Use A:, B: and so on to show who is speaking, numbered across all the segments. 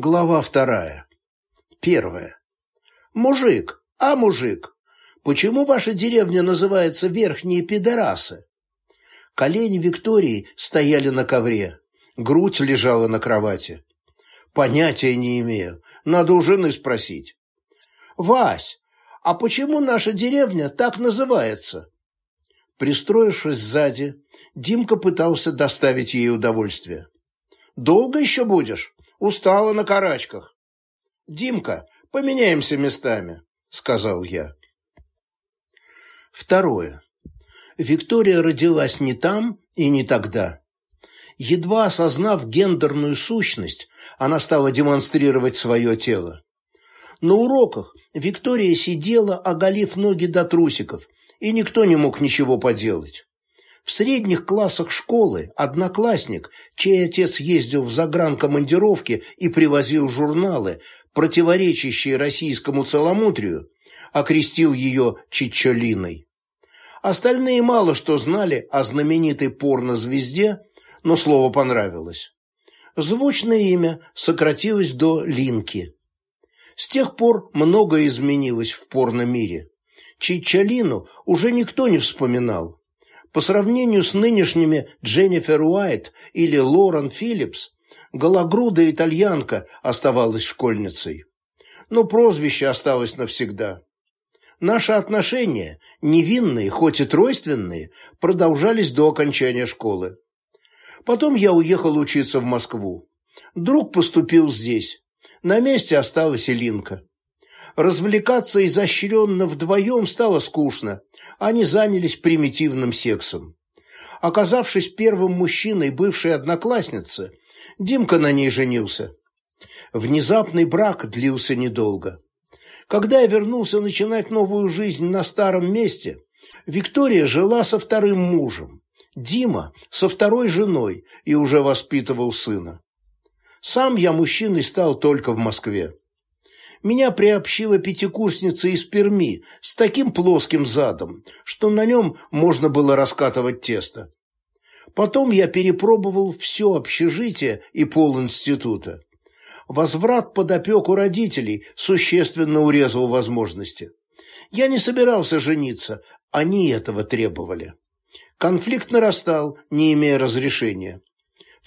A: Глава вторая. Первая. Мужик, а мужик, почему ваша деревня называется Верхние Пидорасы? Колени Виктории стояли на ковре, грудь лежала на кровати. Понятия не имею, надо у жены спросить. Вась, а почему наша деревня так называется? Пристроившись сзади, Димка пытался доставить ей удовольствие. «Долго еще будешь?» Устала на карачках. Димка, поменяемся местами, сказал я. Второе. Виктория родилась не там и не тогда. Едва осознав гендерную сущность, она стала демонстрировать свое тело. На уроках Виктория сидела, оголив ноги до трусиков, и никто не мог ничего поделать. В средних классах школы одноклассник, чей отец ездил в загранкомандировки и привозил журналы, противоречащие российскому целомудрию, окрестил ее Чичолиной. Остальные мало что знали о знаменитой порнозвезде, но слово понравилось. Звучное имя сократилось до Линки. С тех пор многое изменилось в порномире. Чичолину уже никто не вспоминал. По сравнению с нынешними Дженнифер Уайт или Лорен Филлипс, гологрудая итальянка оставалась школьницей. Но прозвище осталось навсегда. Наши отношения, невинные, хоть и тройственные, продолжались до окончания школы. Потом я уехал учиться в Москву. Друг поступил здесь. На месте осталась Илинка. Развлекаться изощренно вдвоем стало скучно. Они занялись примитивным сексом. Оказавшись первым мужчиной бывшей одноклассницы, Димка на ней женился. Внезапный брак длился недолго. Когда я вернулся начинать новую жизнь на старом месте, Виктория жила со вторым мужем, Дима со второй женой и уже воспитывал сына. Сам я мужчиной стал только в Москве меня приобщила пятикурсница из Перми с таким плоским задом, что на нем можно было раскатывать тесто. Потом я перепробовал все общежитие и пол института. Возврат под опеку родителей существенно урезал возможности. Я не собирался жениться, они этого требовали. Конфликт нарастал, не имея разрешения.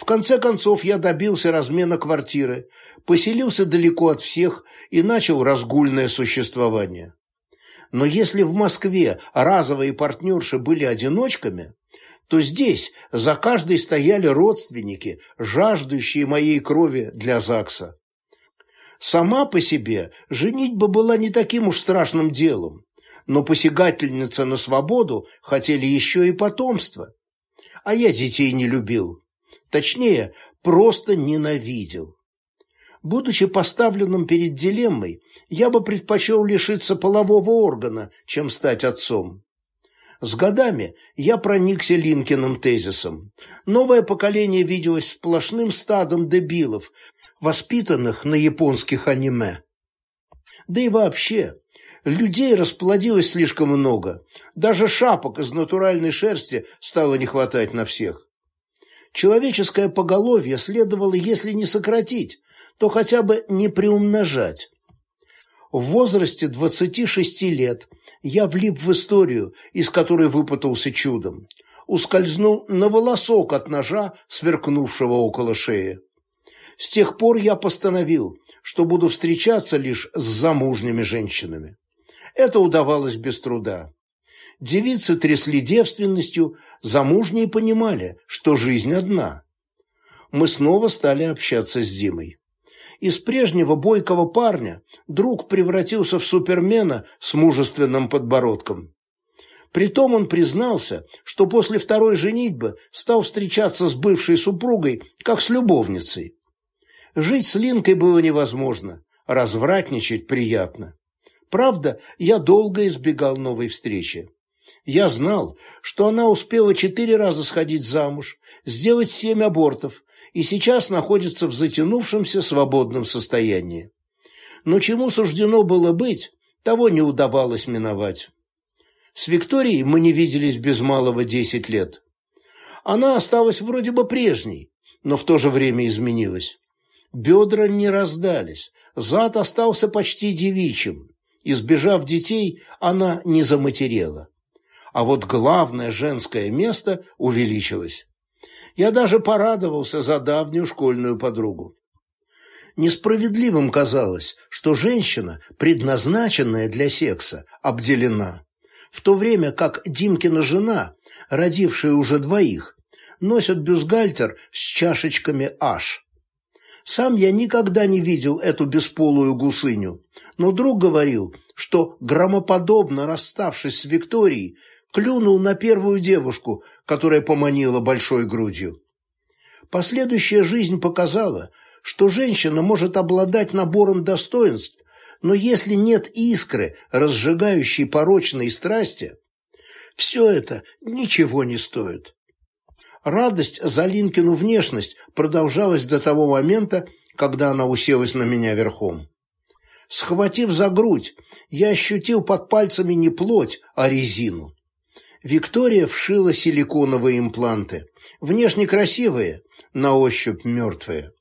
A: В конце концов я добился размена квартиры, поселился далеко от всех и начал разгульное существование. Но если в Москве разовые партнерши были одиночками, то здесь за каждой стояли родственники, жаждущие моей крови для ЗАГСа. Сама по себе женитьба была не таким уж страшным делом, но посягательница на свободу хотели еще и потомство. А я детей не любил. Точнее, просто ненавидел. Будучи поставленным перед дилеммой, я бы предпочел лишиться полового органа, чем стать отцом. С годами я проникся Линкиным тезисом. Новое поколение виделось сплошным стадом дебилов, воспитанных на японских аниме. Да и вообще, людей расплодилось слишком много. Даже шапок из натуральной шерсти стало не хватать на всех. Человеческое поголовье следовало, если не сократить, то хотя бы не приумножать. В возрасте 26 лет я влип в историю, из которой выпутался чудом. Ускользнул на волосок от ножа, сверкнувшего около шеи. С тех пор я постановил, что буду встречаться лишь с замужними женщинами. Это удавалось без труда. Девицы трясли девственностью, замужние понимали, что жизнь одна. Мы снова стали общаться с Димой. Из прежнего бойкого парня друг превратился в супермена с мужественным подбородком. Притом он признался, что после второй женитьбы стал встречаться с бывшей супругой, как с любовницей. Жить с Линкой было невозможно, развратничать приятно. Правда, я долго избегал новой встречи. Я знал, что она успела четыре раза сходить замуж, сделать семь абортов и сейчас находится в затянувшемся свободном состоянии. Но чему суждено было быть, того не удавалось миновать. С Викторией мы не виделись без малого десять лет. Она осталась вроде бы прежней, но в то же время изменилась. Бедра не раздались, зад остался почти девичьим. Избежав детей, она не заматерела. А вот главное женское место увеличилось. Я даже порадовался за давнюю школьную подругу. Несправедливым казалось, что женщина, предназначенная для секса, обделена, в то время как Димкина жена, родившая уже двоих, носит бюстгальтер с чашечками «Аш». Сам я никогда не видел эту бесполую гусыню, но друг говорил, что, громоподобно расставшись с Викторией, клюнул на первую девушку, которая поманила большой грудью. Последующая жизнь показала, что женщина может обладать набором достоинств, но если нет искры, разжигающей порочные страсти, все это ничего не стоит. Радость за Линкину внешность продолжалась до того момента, когда она уселась на меня верхом. Схватив за грудь, я ощутил под пальцами не плоть, а резину. Виктория вшила силиконовые импланты. Внешне красивые, на ощупь мертвые.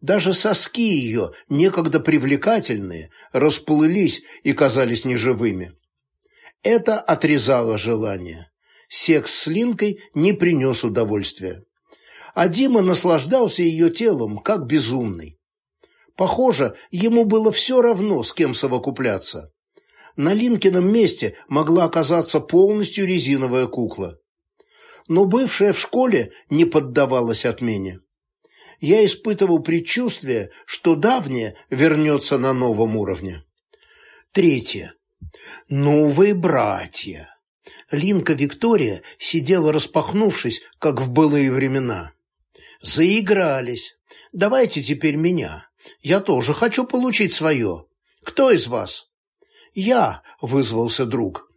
A: Даже соски ее, некогда привлекательные, расплылись и казались неживыми. Это отрезало желание секс с Линкой не принес удовольствия. А Дима наслаждался ее телом, как безумный. Похоже, ему было все равно, с кем совокупляться. На Линкином месте могла оказаться полностью резиновая кукла. Но бывшая в школе не поддавалась отмене. Я испытывал предчувствие, что давнее вернется на новом уровне. Третье. Новые братья. Линка Виктория сидела распахнувшись, как в былые времена. «Заигрались. Давайте теперь меня. Я тоже хочу получить свое. Кто из вас?» «Я», — вызвался друг.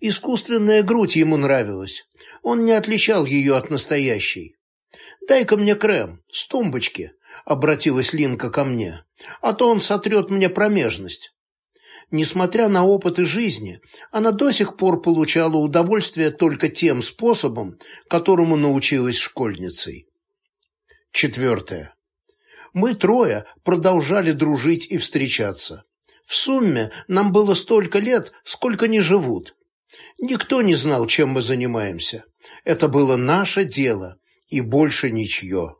A: Искусственная грудь ему нравилась. Он не отличал ее от настоящей. «Дай-ка мне крем, с тумбочки», — обратилась Линка ко мне. «А то он сотрет мне промежность». Несмотря на опыты жизни, она до сих пор получала удовольствие только тем способом, которому научилась школьницей. Четвертое. Мы трое продолжали дружить и встречаться. В сумме нам было столько лет, сколько не живут. Никто не знал, чем мы занимаемся. Это было наше дело и больше ничье.